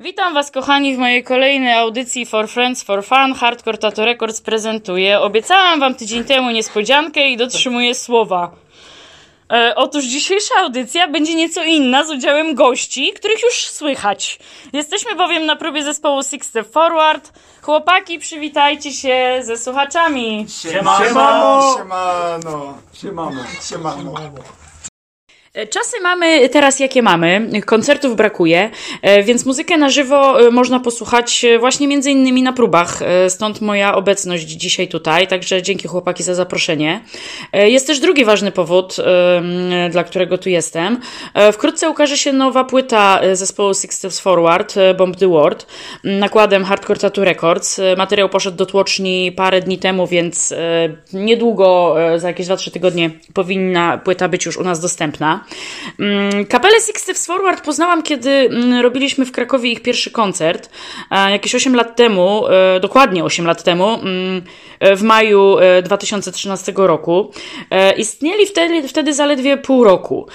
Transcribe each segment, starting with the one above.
Witam Was, kochani, w mojej kolejnej audycji For Friends for Fun. Hardcore Tattoo Records prezentuje. Obiecałam Wam tydzień temu niespodziankę i dotrzymuję słowa. E, otóż dzisiejsza audycja będzie nieco inna z udziałem gości, których już słychać. Jesteśmy bowiem na próbie zespołu Six Step Forward. Chłopaki, przywitajcie się ze słuchaczami. Siemano! Siemano! Siemano! Siemano. Siemano! E, Czasy mamy teraz jakie mamy, koncertów brakuje, e, więc muzykę na żywo e, można posłuchać właśnie między innymi na próbach, stąd moja obecność dzisiaj tutaj, także dzięki chłopaki za zaproszenie. Jest też drugi ważny powód, dla którego tu jestem. Wkrótce ukaże się nowa płyta zespołu Six Steps Forward, Bomb the World, nakładem Hardcore Tattoo Records. Materiał poszedł do tłoczni parę dni temu, więc niedługo, za jakieś 2-3 tygodnie powinna płyta być już u nas dostępna. Mm, Kapelę Six Steps Forward poznałam, kiedy mm, robiliśmy w Krakowie ich pierwszy koncert. e, Jakieś 8 lat temu, e, dokładnie 8 lat temu, mm, e, w maju e, 2013 roku. E, Istnieli wtedy, wtedy zaledwie pół roku.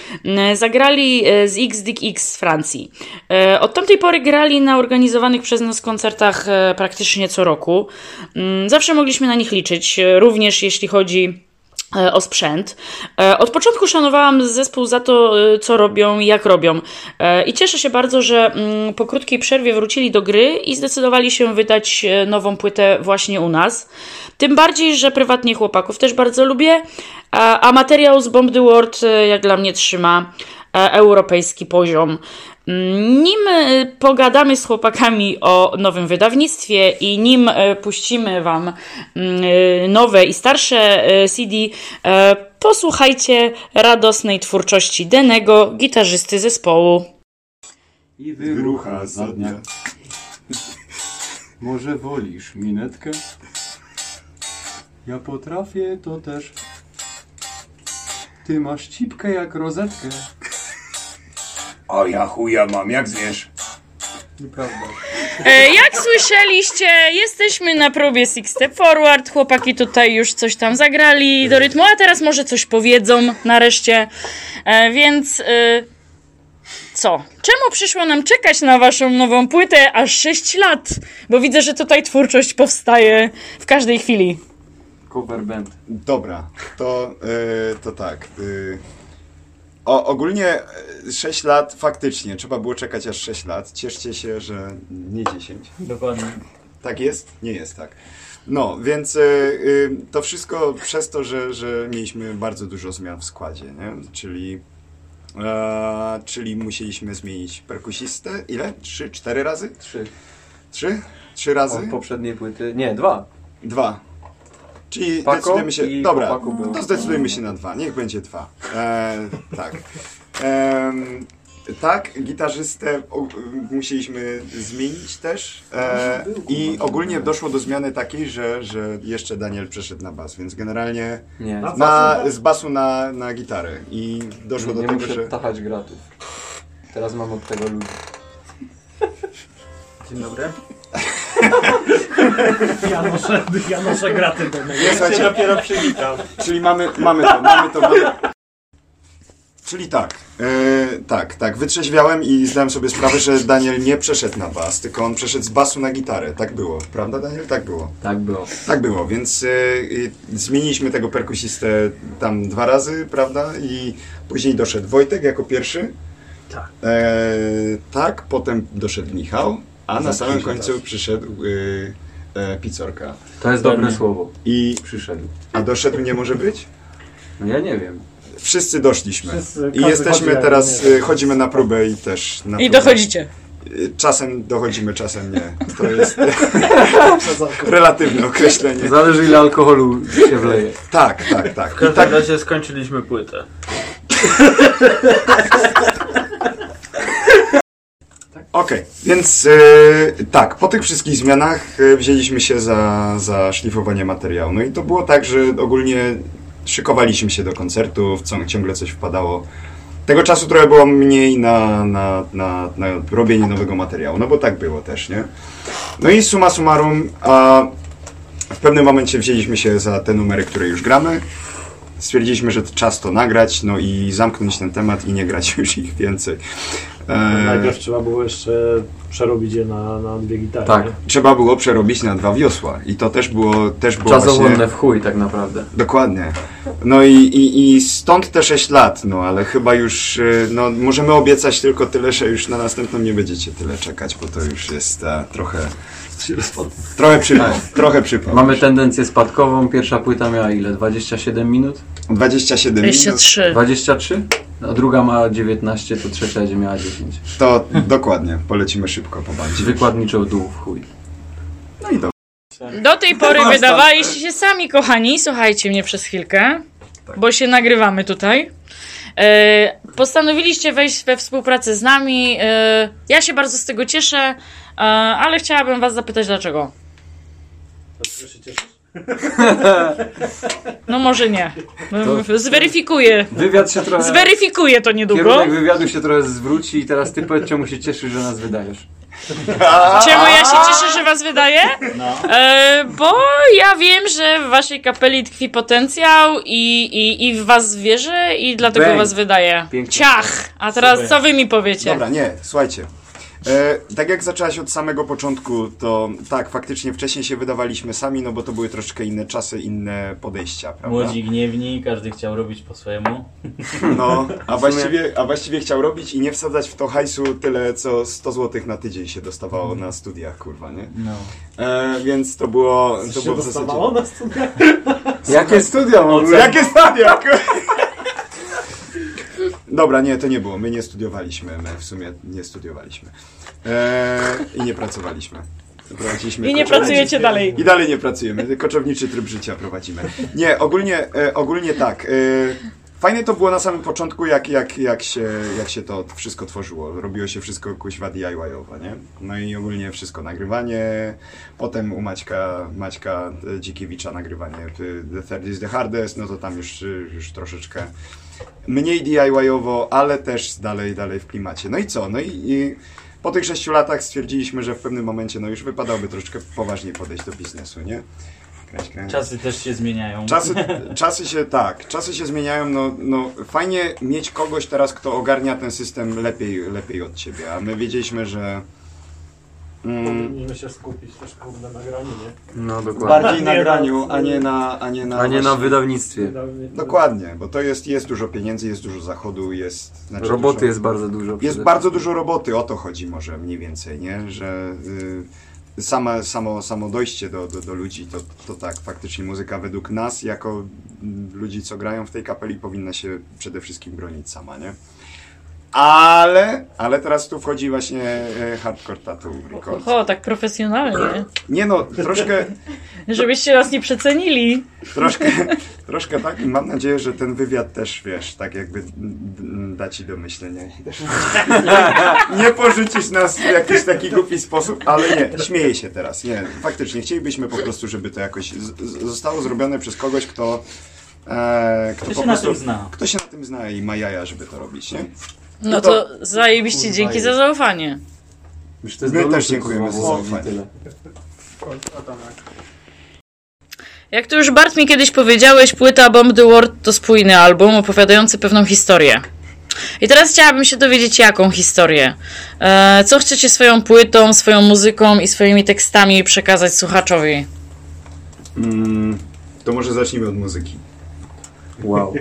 Zagrali e, z XDX z Francji. E, Od tamtej pory grali na organizowanych przez nas koncertach e, praktycznie co roku. Zawsze mogliśmy na nich liczyć, e, również jeśli chodzi e, o sprzęt. E, Od początku szanowałam zespół za to, e, co robią jak robią. E, I cieszę się bardzo, że mm, po krótkiej przerwie wrócili do gry i zdecydowali się wydać e, nową płytę właśnie u nas. Tym bardziej, że prywatnie chłopaków też bardzo lubię, a, a materiał z Bomb the World e, jak dla mnie trzyma e, europejski poziom. Nim e, pogadamy z chłopakami o nowym wydawnictwie i nim e, puścimy Wam mm, e, nowe i starsze CD, posłuchajcie radosnej twórczości Denego, gitarzysty zespołu. I Wyrucha za dnia. Może wolisz minetkę? Ja potrafię to też. Ty masz cipkę jak rozetkę. O ja chuja mam, jak zwierz. Nieprawda. E, Jak słyszeliście, jesteśmy na próbie Six Step Forward. Chłopaki tutaj już coś tam zagrali do rytmu, a teraz może coś powiedzą nareszcie. E, Więc e, co? Czemu przyszło nam czekać na waszą nową płytę aż 6 lat? Bo widzę, że tutaj twórczość powstaje w każdej chwili. Cover band. Dobra, to, y, to tak. y, o, ogólnie 6 lat faktycznie, trzeba było czekać aż 6 lat. Cieszcie się, że nie 10. Dokładnie. Tak jest? Nie jest tak. No, więc y, y, to wszystko przez to, że, że mieliśmy bardzo dużo zmian w składzie, nie? Czyli, e, czyli musieliśmy zmienić perkusistę. Ile? Trzy, cztery razy? Trzy. Trzy? Trzy razy? Od poprzedniej płyty. Nie, dwa. Dwa. Czyli Paco decydujemy się. Dobra, to zdecydujemy się na dwa. Niech będzie dwa. E, tak. Em, tak, gitarzystę musieliśmy zmienić też. E, I ogólnie doszło do zmiany takiej, że, że jeszcze Daniel przeszedł na bas, więc generalnie Nie. na, z basu na, na gitarę. I doszło nie do tego, muszę że. tachać gratów. Teraz mam od tego ludzi. Dzień dobry. Ja noszę, ja noszę graty do mnie. Ja się dopiero przywitam. Czyli mamy, mamy to, mamy to, mamy. Czyli tak, e, tak, tak, wytrzeźwiałem i zdałem sobie sprawę, że Daniel nie przeszedł na bas, tylko on przeszedł z basu na gitarę. Tak było, prawda Daniel? Tak było. Tak było. Tak było, więc e, zmieniliśmy tego perkusistę tam dwa razy, prawda? I później doszedł Wojtek jako pierwszy. Tak. E, tak, potem doszedł Michał, a na samym końcu przyszedł y, e, Picorka. To jest dobre słowo. I, Przyszedł. a doszedł nie może być? No ja nie wiem. Wszyscy doszliśmy. Wszyscy, I jesteśmy chodzi, teraz, y, chodzimy na próbę i też na I próbę. dochodzicie. Y, Czasem dochodzimy, czasem nie. To jest relatywne określenie. Zależy ile alkoholu się wleje. Tak, tak, tak. W każdym tak razie skończyliśmy płytę. Okej, więc y, tak, po tych wszystkich zmianach y, wzięliśmy się za, za szlifowanie materiału. No i to było tak, że ogólnie szykowaliśmy się do koncertów, ciągle coś wpadało. Tego czasu trochę było mniej na, na, na, na robienie nowego materiału, no bo tak było też, nie? No i summa summarum, a w pewnym momencie wzięliśmy się za te numery, które już gramy. Stwierdziliśmy, że czas to nagrać, no i zamknąć ten temat i nie grać już ich więcej. E, Najpierw trzeba było jeszcze przerobić je na, na dwie gitary. Tak. nie? trzeba było przerobić na dwa wiosła i to też było, też było Czasochłonne właśnie... w chuj tak naprawdę. Dokładnie. No i, i, i stąd te 6 lat, no ale chyba już, y, no możemy obiecać tylko tyle, że już na następną nie będziecie tyle czekać, bo to już jest e, trochę, trochę przypał, trochę przypał. Mamy tendencję spadkową. Pierwsza płyta miała ile? 27 minut? 27 minut, 23. 23? A druga ma 19, to trzecia będzie miała 10. to dokładnie, polecimy szybko po bandzie. Wykładniczo w dół w chuj. No i to. Do tej pory wydawaliście się sami, kochani. Słuchajcie mnie przez chwilkę, Tak. bo się nagrywamy tutaj. E, postanowiliście wejść we współpracę z nami. E, ja się bardzo z tego cieszę, e, ale chciałabym Was zapytać dlaczego. Dlaczego się cieszysz? No może nie. Zweryfikuję. Wywiad się trochę... Zweryfikuję to niedługo. Kierunek wywiadu się trochę zwróci i teraz ty powiedz czemu się cieszysz, że nas wydajesz. Czemu ja się cieszę, że was wydaje? No. E, bo ja wiem, że w waszej kapeli tkwi potencjał i, i, i w was wierzę i dlatego Bang. was wydaje. Pięknie. Ciach! A teraz Super. co wy mi powiecie? Dobra, nie, słuchajcie. E, tak jak zaczęłaś od samego początku, to tak, faktycznie wcześniej się wydawaliśmy sami, no bo to były troszeczkę inne czasy, inne podejścia, prawda? Młodzi gniewni, każdy chciał robić po swojemu. No, a właściwie, a właściwie chciał robić i nie wsadzać w to hajsu tyle, co 100 zł na tydzień się dostawało na studiach, kurwa, nie? No. E, więc to było, to było w dostawało zasadzie... na studiach? Jakie studia w ogóle? Jakie stadia? Dobra, nie, to nie było. My nie studiowaliśmy, my w sumie nie studiowaliśmy. E, I nie pracowaliśmy. Prowadziliśmy I nie pracujecie dalej. I dalej nie pracujemy, koczowniczy tryb życia prowadzimy. Nie, ogólnie, e, ogólnie tak. E, fajne to było na samym początku, jak, jak, jak, się, jak się to wszystko tworzyło. Robiło się wszystko kuźwa DIY-owo, nie? No i ogólnie wszystko, nagrywanie, potem u Maćka, Maćka Dzikiewicza nagrywanie e, The Third is the Hardest, no to tam już, już troszeczkę mniej DIY-owo, ale też dalej, dalej w klimacie. No i co? No i, i po tych sześciu latach stwierdziliśmy, że w pewnym momencie no już wypadałoby troszeczkę poważniej podejść do biznesu, nie? Kręć. Czasy też się zmieniają. Czasy, czasy się tak, czasy się zmieniają, no, no fajnie mieć kogoś teraz, kto ogarnia ten system lepiej, lepiej od ciebie, a my wiedzieliśmy, że mm, Powinniśmy się skupić też kurde na graniu, nie? No dokładnie. bardziej na graniu, a nie na, a nie na, A nie na właśnie- wydawnictwie. Dokładnie, bo to jest, jest dużo pieniędzy, jest dużo zachodu, jest... Znaczy Roboty dużo, jest bardzo dużo. Jest przede bardzo dużo roboty, o to chodzi może mniej więcej, nie? Że y, sama, samo, samo dojście do, do, do ludzi, to, to tak, faktycznie muzyka według nas, jako mm, ludzi, co grają w tej kapeli, powinna się przede wszystkim bronić sama, nie? Ale, ale teraz tu wchodzi właśnie e, Hardcore Tattoo Records. O, tak profesjonalnie. Nie no, troszkę, Żebyście nas nie przecenili. troszkę, troszkę tak i mam nadzieję, że ten wywiad też, wiesz, tak jakby da ci do myślenia nie porzucisz nas w jakiś taki głupi sposób, ale nie, śmieję się teraz, nie, faktycznie, chcielibyśmy po prostu, żeby to jakoś zostało zrobione przez kogoś, kto e, kto Kto po się na prostu, tym zna? kto się na tym zna i ma jaja, żeby to robić, nie? No to zajebiście dzięki za zaufanie. Już to jest My też dziękujemy za zaufanie. tyle. Jak to już Bart mi kiedyś powiedziałeś, płyta Bomb the World to spójny album opowiadający pewną historię. I teraz chciałabym się dowiedzieć, jaką historię. E, co chcecie swoją płytą, swoją muzyką i swoimi tekstami przekazać słuchaczowi? Mm, to może zacznijmy od muzyki. Wow.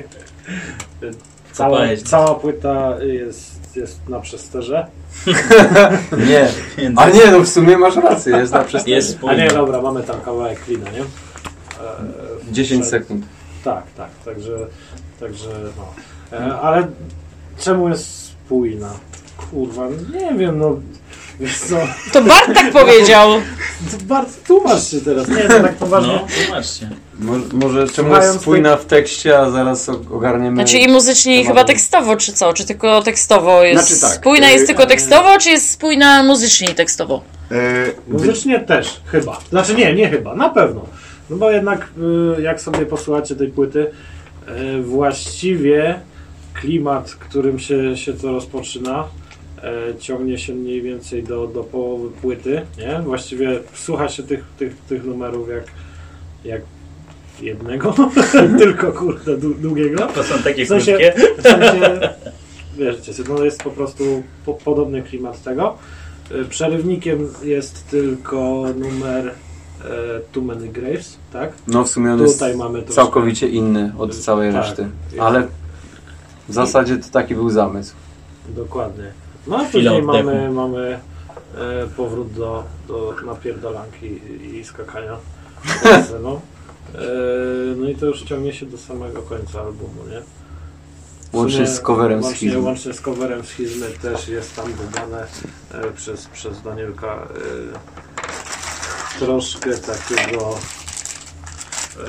Cała, cała płyta jest, jest na przesterze. Nie. Więc A nie, no w sumie masz rację, jest na przestrzeni. jest A nie, dobra, mamy tam kawałek klina, nie? E, 10 przed- sekund. Tak, tak, także, także no. E, ale czemu jest spójna? Kurwa, nie wiem, no. Wiesz co, To Bart tak powiedział. to bardzo tłumacz się teraz, nie, to tak poważnie. No, zobaczcie. Mo- może czemu Słuchając jest spójna w tekście, a zaraz ogarniemy... Znaczy i muzycznie, i chyba tekstowo, czy co? Czy tylko tekstowo jest Znaczy tak, spójna jest tylko tekstowo, czy jest spójna muzycznie i tekstowo? E, Muzycznie też, chyba. Znaczy nie, nie chyba, na pewno. No bo jednak y, jak sobie posłuchacie tej płyty, y, właściwie klimat, którym się, się to rozpoczyna, y, ciągnie się mniej więcej do, do połowy płyty, nie? Właściwie słucha się tych, tych, tych numerów jak, jak jednego, tylko kurde dłu- długiego. To są takie W sensie- krótkie. W sensie, wiecie, no jest po prostu po, podobny klimat tego. Y, Przerywnikiem jest tylko numer e, Too Many Graves, tak? No w sumie on jest Tutaj mamy troszkę- całkowicie inny od całej Tak. reszty. Ale w zasadzie to taki był zamysł. Dokładnie. No a później mamy, mamy e, powrót do, do napierdalanki i, i skakania. no. E, no i to już ciągnie się do samego końca albumu, nie? Łącznie z coverem łącznie, schizmy. Łącznie z coverem schizmy też jest tam dodane e, przez, przez Danielka e, troszkę takiego e,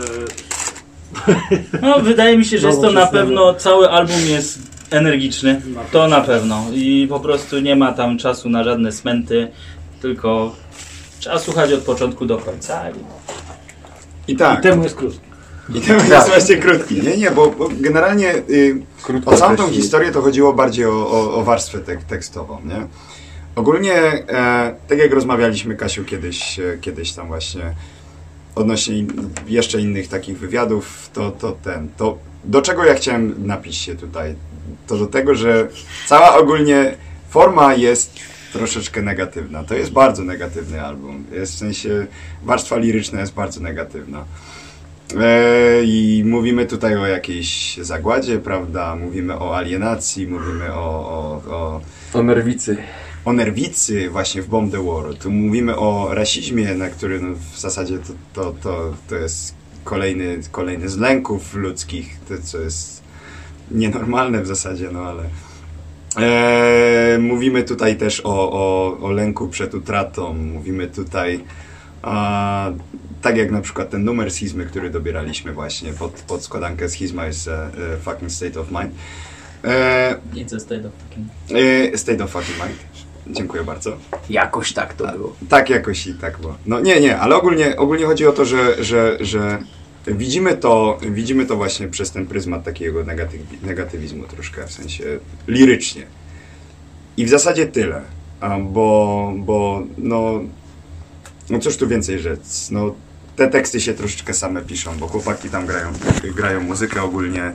No, wydaje mi się, że jest to na pewno, cały album jest energiczny. To na pewno. I po prostu nie ma tam czasu na żadne smęty, tylko trzeba słuchać od początku do końca. I tak. i temu jest krótki. I ten Tak. jest właśnie krótki. Nie, nie, bo, bo generalnie y, Krótko o całą tą historię to chodziło bardziej o, o, o warstwę tek tekstową, nie? Ogólnie, e, tak jak rozmawialiśmy, Kasiu, kiedyś, e, kiedyś tam właśnie odnośnie in, jeszcze innych takich wywiadów, to, to ten, to do czego ja chciałem napić się tutaj? To do tego, że cała ogólnie forma jest troszeczkę negatywna. To jest bardzo negatywny album. Jest w sensie warstwa liryczna jest bardzo negatywna. E, I mówimy tutaj o jakiejś zagładzie, prawda? Mówimy o alienacji, mówimy o, o, o, O nerwicy. o nerwicy właśnie w Bomb the War. Tu mówimy o rasizmie, na który no, w zasadzie to, to, to, to jest kolejny, kolejny z lęków ludzkich, to co jest nienormalne w zasadzie, no ale... E, mówimy tutaj też o, o, o lęku przed utratą, mówimy tutaj a, tak jak na przykład ten numer schizmy, który dobieraliśmy właśnie pod, pod składankę schizma jest e, e, fucking state of mind. E, nic ze tego takim. e, state of fucking mind. Dziękuję bardzo. Jakoś tak to było. Tak jakoś i tak było. No nie, nie, ale ogólnie, ogólnie chodzi o to, że, że, że widzimy to, widzimy to właśnie przez ten pryzmat takiego negatyw, negatywizmu troszkę, w sensie lirycznie. I w zasadzie tyle. Bo, bo no, no cóż tu więcej rzec. No, te teksty się troszeczkę same piszą, bo chłopaki tam grają, grają muzykę ogólnie.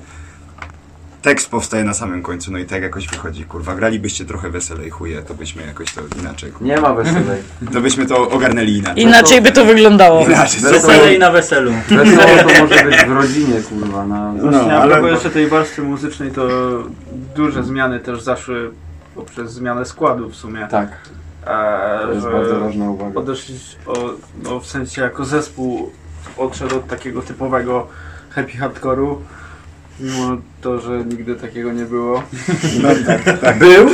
Tekst powstaje na samym końcu, no i tak jakoś wychodzi, kurwa. Gralibyście trochę weselej chuje, to byśmy jakoś to inaczej, kurwa. Nie ma weselej. To byśmy to ogarnęli inaczej. Inaczej by to wyglądało. Inaczej. Weselej na weselu. Wesoło to może być w rodzinie, kurwa. Na... No, Właśnie, a ale- propos jeszcze tej warstwy muzycznej, to duże zmiany też zaszły poprzez zmianę składu w sumie. Tak, E, to jest że bardzo ważna uwaga. Odeszli, o, no, w sensie jako zespół odszedł od takiego typowego happy hardcore'u, mimo to, że nigdy takiego nie było. No, tak, tak. Był?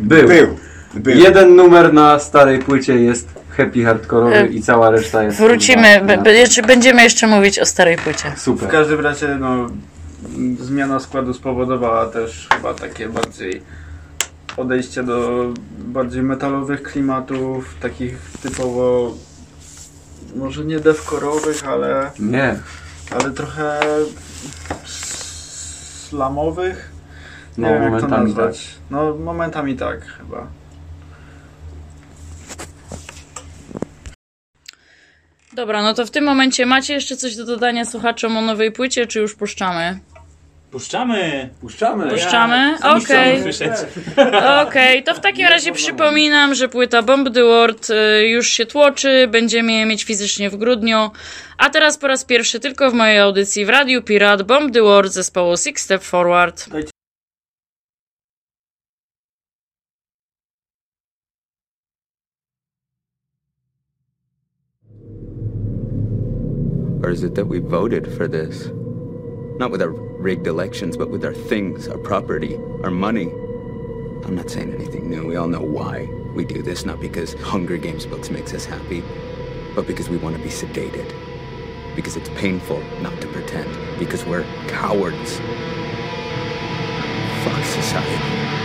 Był. Był. Był. Jeden numer na starej płycie jest happy hardkorowy E, i cała reszta jest... Wrócimy, b- jeszcze będziemy jeszcze mówić o starej płycie. W Super. każdym razie, no, zmiana składu spowodowała też chyba takie bardziej odejście do bardziej metalowych klimatów, takich typowo może nie devkorowych, ale, Nie. ale trochę slamowych. Nie No, wiem jak to nazwać. No momentami tak chyba. Dobra, no to w tym momencie macie jeszcze coś do dodania słuchaczom o nowej płycie, czy już puszczamy? Puszczamy! Puszczamy. Puszczamy? Chcemy Okej. słyszeć. Okej, to w takim razie przypominam, że płyta Bomb the World y, już się tłoczy, będziemy je mieć fizycznie w grudniu. A teraz po raz pierwszy tylko w mojej audycji w Radiu Pirat Bomb the World zespołu Six Step Forward. Or is it that we voted for this? Not with our rigged elections, but with our things, our property, our money. I'm not saying anything new. We all know why we do this, not because Hunger Games books makes us happy, but because we want to be sedated. Because it's painful not to pretend. Because we're cowards. Fuck society.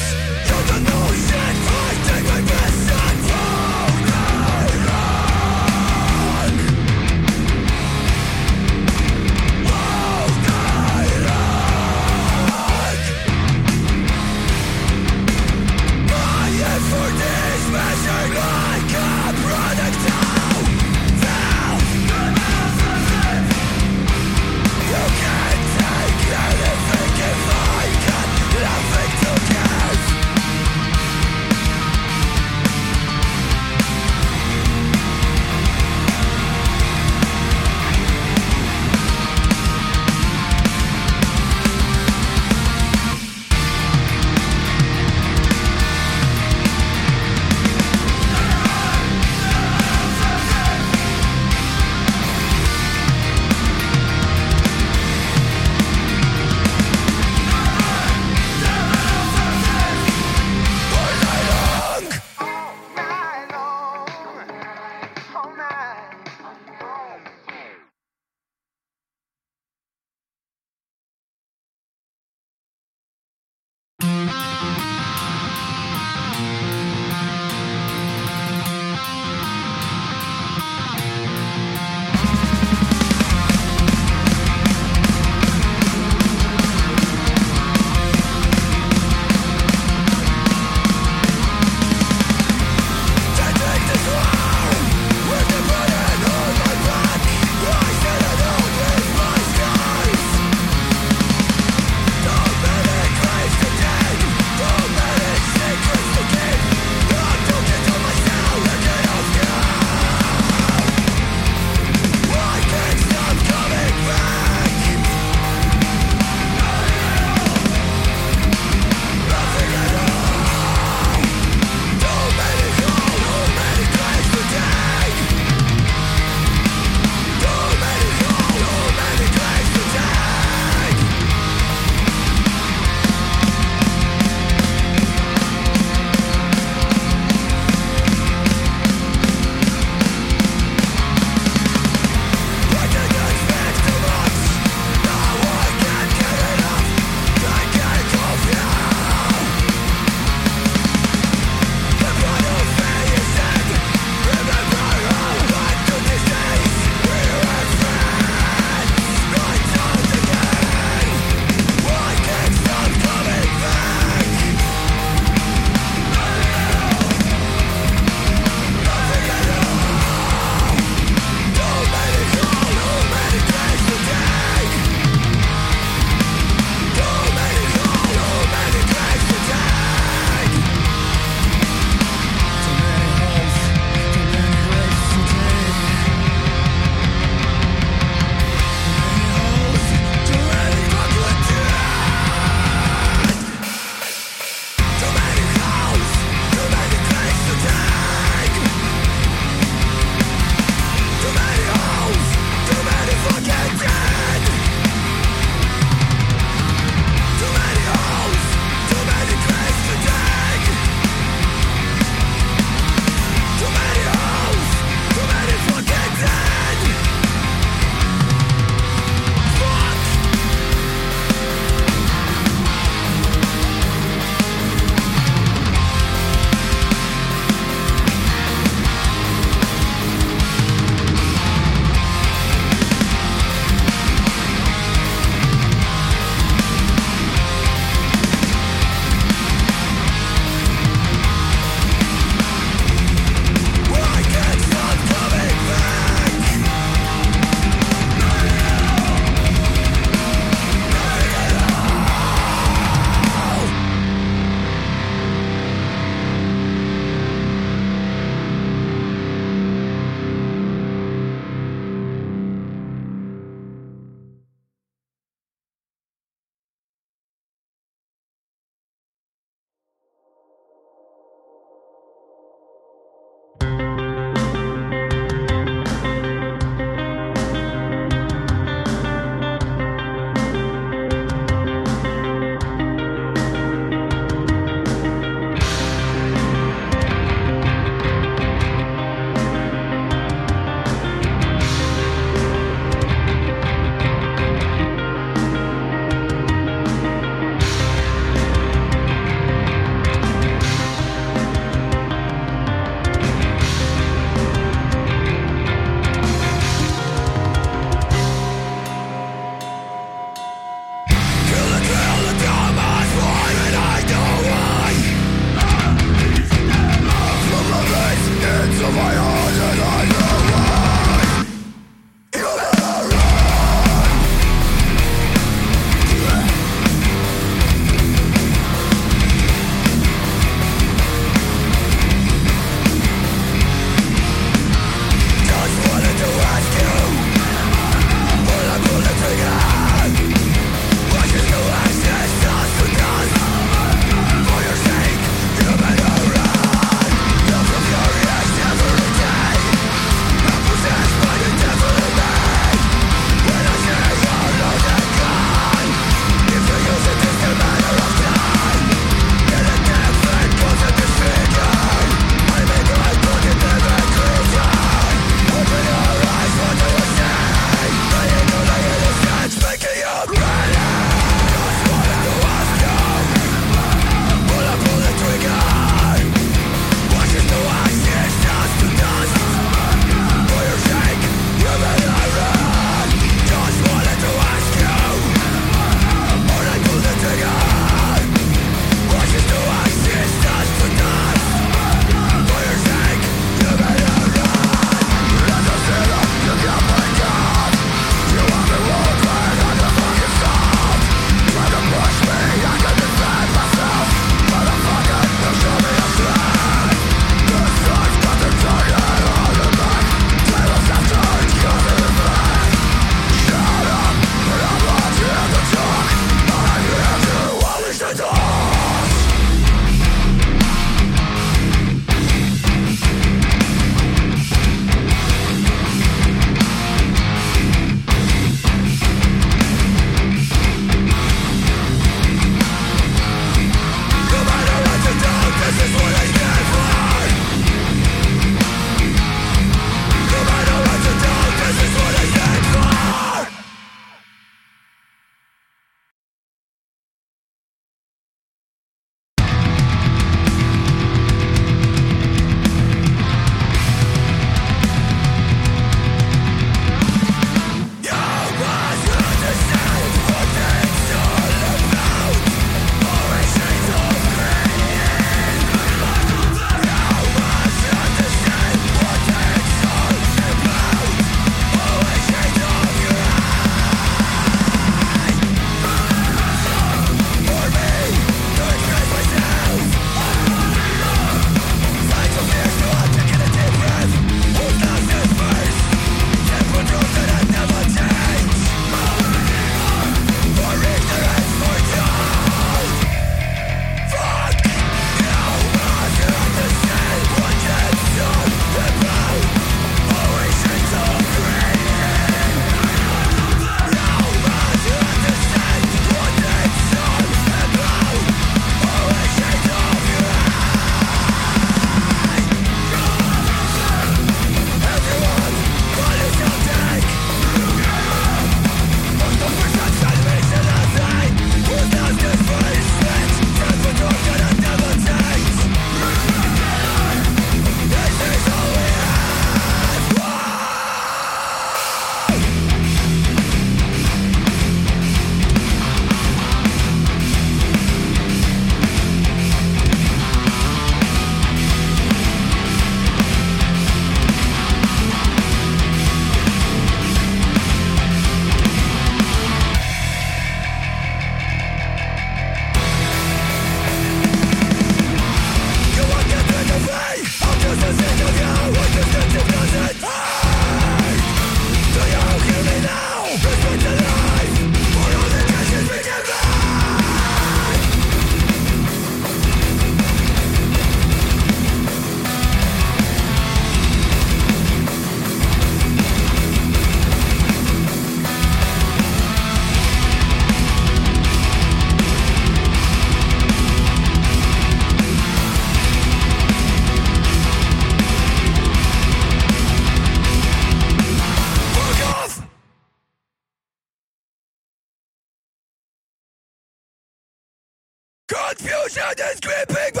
blood is creeping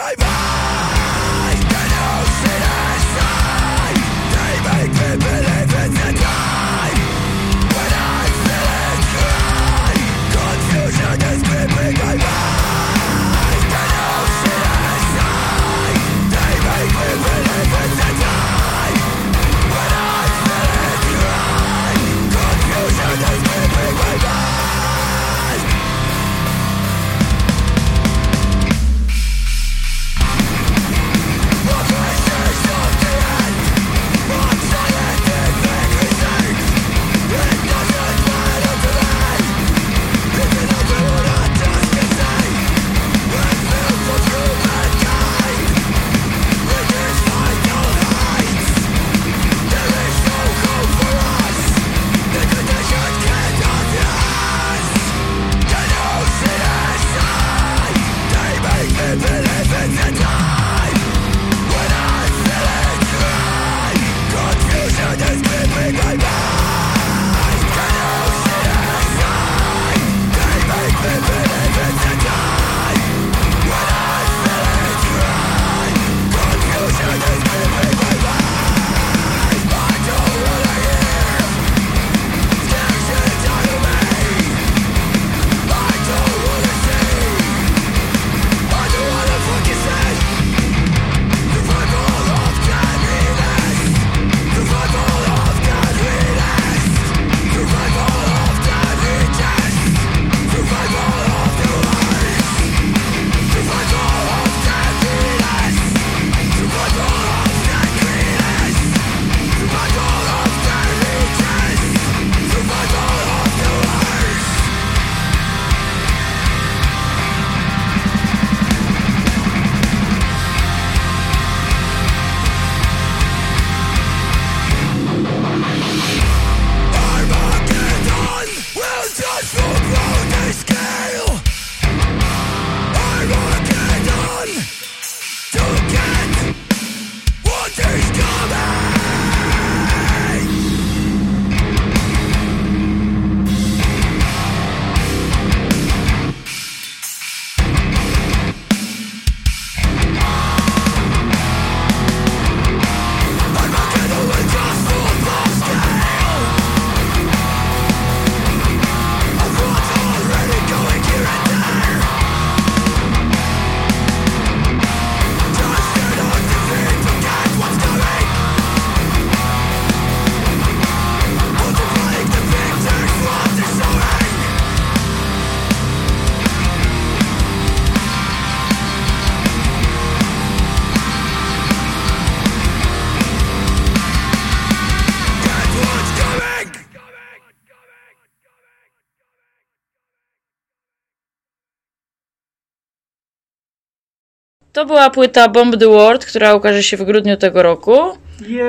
To była płyta Bomb the World, która ukaże się w grudniu tego roku.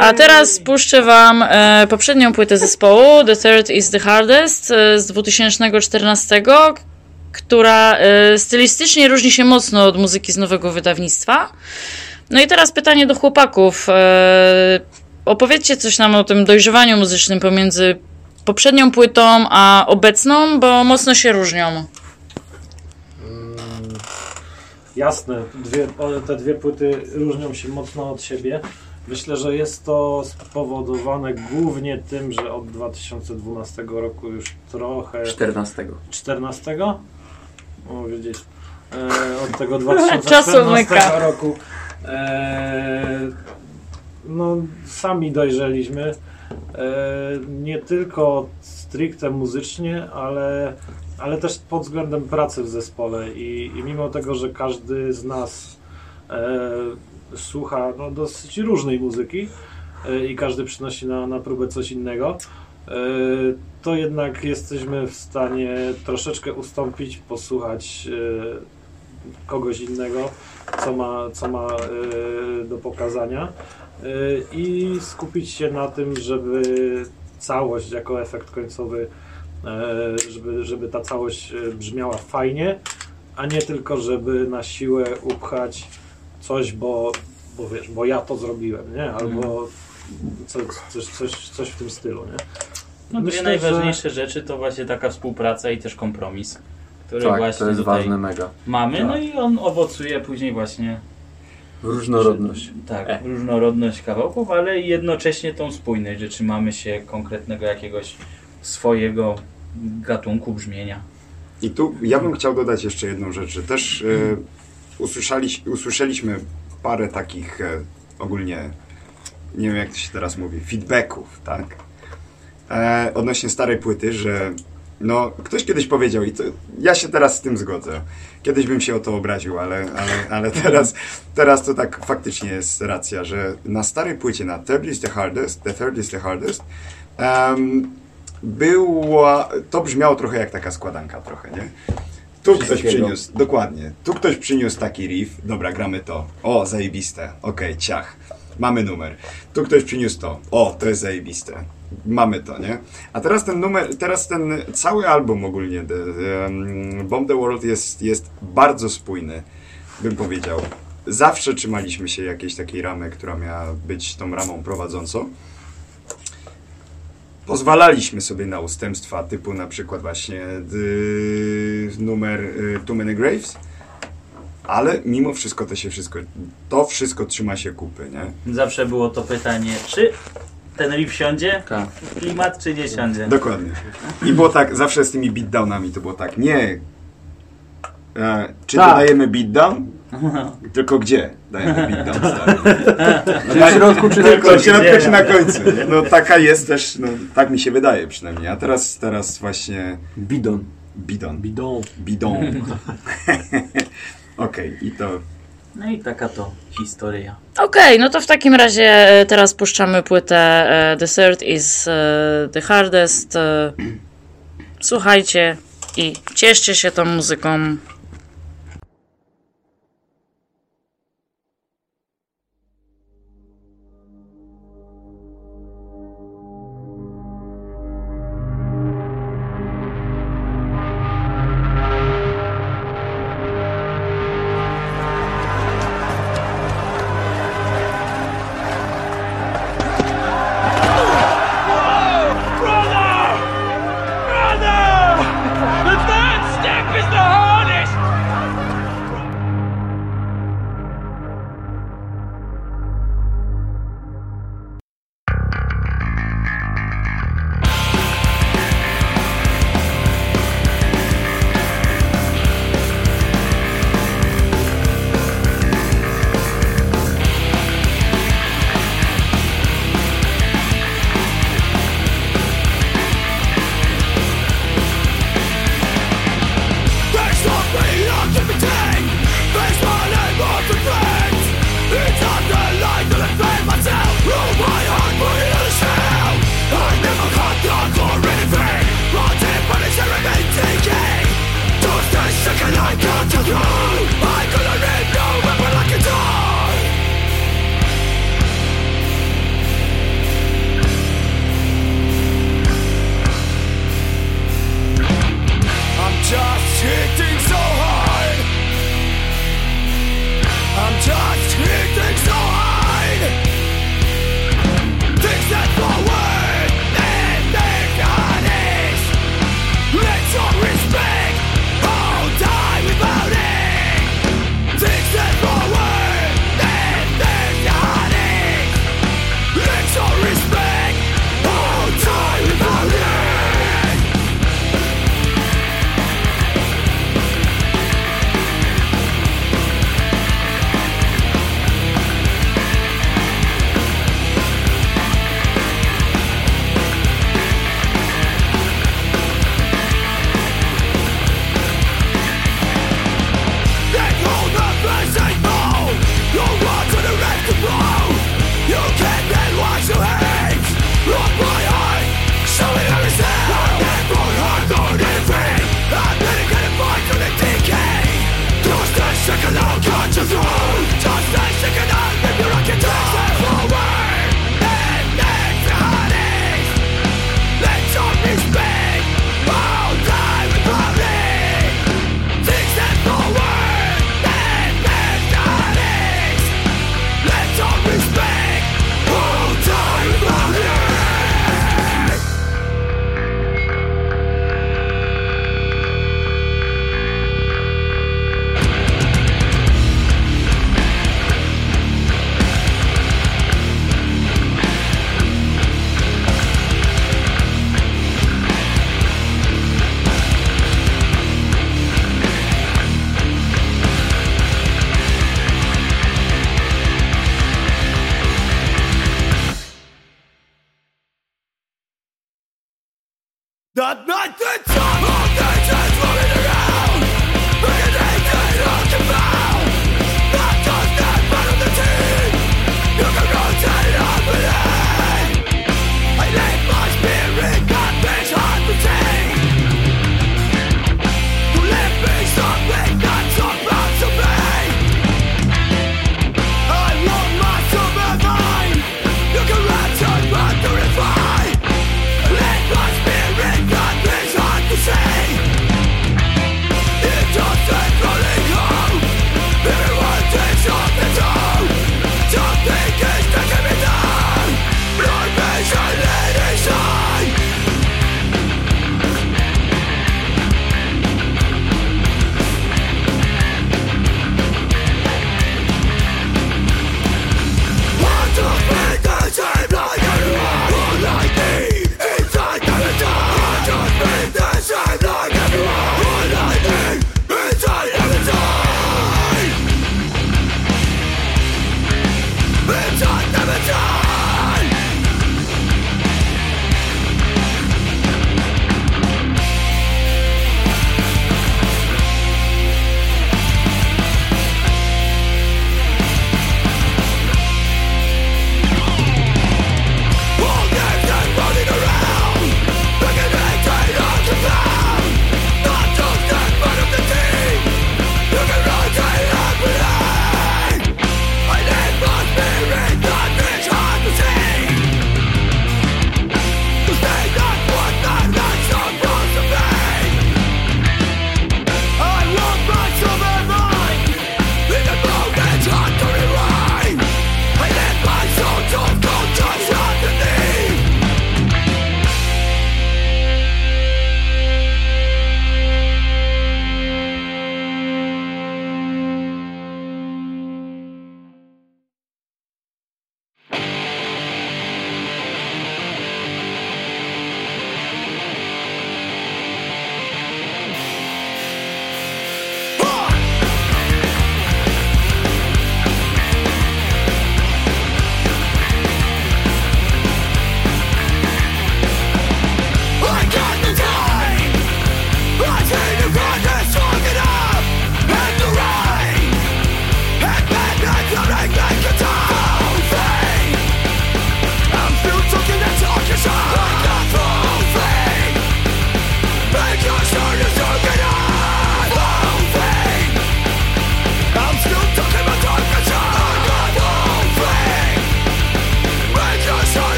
A teraz puszczę wam e, poprzednią płytę zespołu, The Third is the Hardest e, z 2014, która e, stylistycznie różni się mocno od muzyki z nowego wydawnictwa. No i teraz pytanie do chłopaków. E, opowiedzcie coś nam o tym dojrzewaniu muzycznym pomiędzy poprzednią płytą a obecną, bo mocno się różnią. Jasne, dwie, te dwie płyty różnią się mocno od siebie. Myślę, że jest to spowodowane głównie tym, że od 2012 roku już trochę. 14. 14? O, widzisz. E, od tego 2014 Czasomyka. roku. E, no, sami dojrzeliśmy. E, nie tylko stricte muzycznie, ale, ale też pod względem pracy w zespole. I, i mimo tego, że każdy z nas e, słucha no, dosyć różnej muzyki e, i każdy przynosi na, na próbę coś innego, e, to jednak jesteśmy w stanie troszeczkę ustąpić, posłuchać e, kogoś innego, co ma, co ma e, do pokazania e, i skupić się na tym, żeby całość jako efekt końcowy, żeby, żeby ta całość e, brzmiała fajnie, a nie tylko, żeby na siłę upchać coś, bo, bo wiesz, bo ja to zrobiłem, nie? Albo coś, coś, coś, coś w tym stylu, nie? No, Myślę, dwie najważniejsze rzeczy to właśnie taka współpraca i też kompromis. który Tak, właśnie to jest tutaj ważne mega. mamy, no Tak. i on owocuje później właśnie Różnorodność. tak, E. różnorodność kawałków, ale jednocześnie tą spójność, że trzymamy się konkretnego jakiegoś swojego gatunku brzmienia. I tu ja bym chciał dodać jeszcze jedną rzecz, że też usłyszeli, usłyszeliśmy parę takich e, ogólnie, nie wiem jak to się teraz mówi, feedbacków, tak? E, odnośnie starej płyty, że no, ktoś kiedyś powiedział i to, ja się teraz z tym zgodzę. Kiedyś bym się o to obraził, ale, ale, ale teraz, teraz to tak faktycznie jest racja, że na starej płycie, na Third is the Hardest, The Third is the Hardest, em, była, to brzmiało trochę jak taka składanka trochę, nie? Tu ktoś przyniósł, dokładnie, tu ktoś przyniósł taki riff, dobra, gramy to, o, zajebiste, okej, ciach, mamy numer. Tu ktoś przyniósł to, o, to jest zajebiste, mamy to, nie? A teraz ten numer, teraz ten cały album ogólnie, the, um, Bomb the World jest, jest bardzo spójny, bym powiedział. Zawsze trzymaliśmy się jakiejś takiej ramy, która miała być tą ramą prowadzącą pozwalaliśmy sobie na ustępstwa typu na przykład właśnie y, numer y, Too Many Graves, ale mimo wszystko to się wszystko, to wszystko trzyma się kupy, nie? Zawsze było to pytanie, czy ten riff siądzie Tak. klimat, czy nie siądzie. Dokładnie. I było tak, zawsze z tymi beatdownami to było tak, nie e, czy Tak. dodajemy beatdown, tylko gdzie stary. Czy w środku, czy Tylko tylko w środku czy na końcu, nie? No taka jest też, no tak mi się wydaje przynajmniej, a teraz, teraz właśnie Bidon. bidon. Bidon. Bidon. Okej, i to No i taka to historia. Okej, no to w takim razie e, teraz puszczamy płytę e, The Third is e, the Hardest. Słuchajcie i cieszcie się tą muzyką.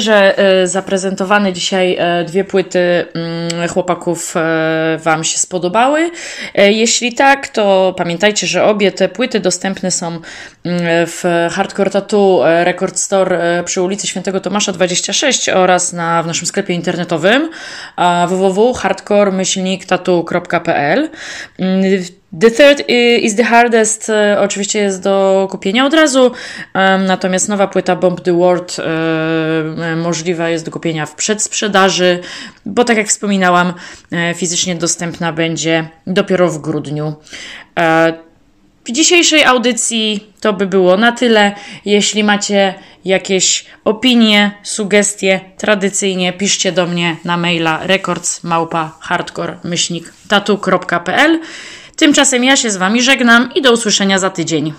Że e, zaprezentowane dzisiaj e, dwie płyty mm, chłopaków e, Wam się spodobały. Jeśli tak, to pamiętajcie, że obie te płyty dostępne są mm, w Hardcore Tattoo Record Store przy ulicy Świętego Tomasza 26 oraz na, w naszym sklepie internetowym www.hardcore-tattoo.pl The third is the hardest e, oczywiście jest do kupienia od razu, natomiast nowa płyta Bomb the World e, e, możliwa jest do kupienia w przedsprzedaży, bo tak jak wspominałam, fizycznie dostępna będzie dopiero w grudniu. W dzisiejszej audycji to by było na tyle. Jeśli macie jakieś opinie, sugestie, tradycyjnie piszcie do mnie na maila records.hardcore-tatu.pl Tymczasem ja się z Wami żegnam i do usłyszenia za tydzień.